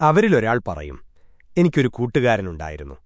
അവരിലൊരാൾ പറയും എനിക്കൊരു കൂട്ടുകാരനുണ്ടായിരുന്നു.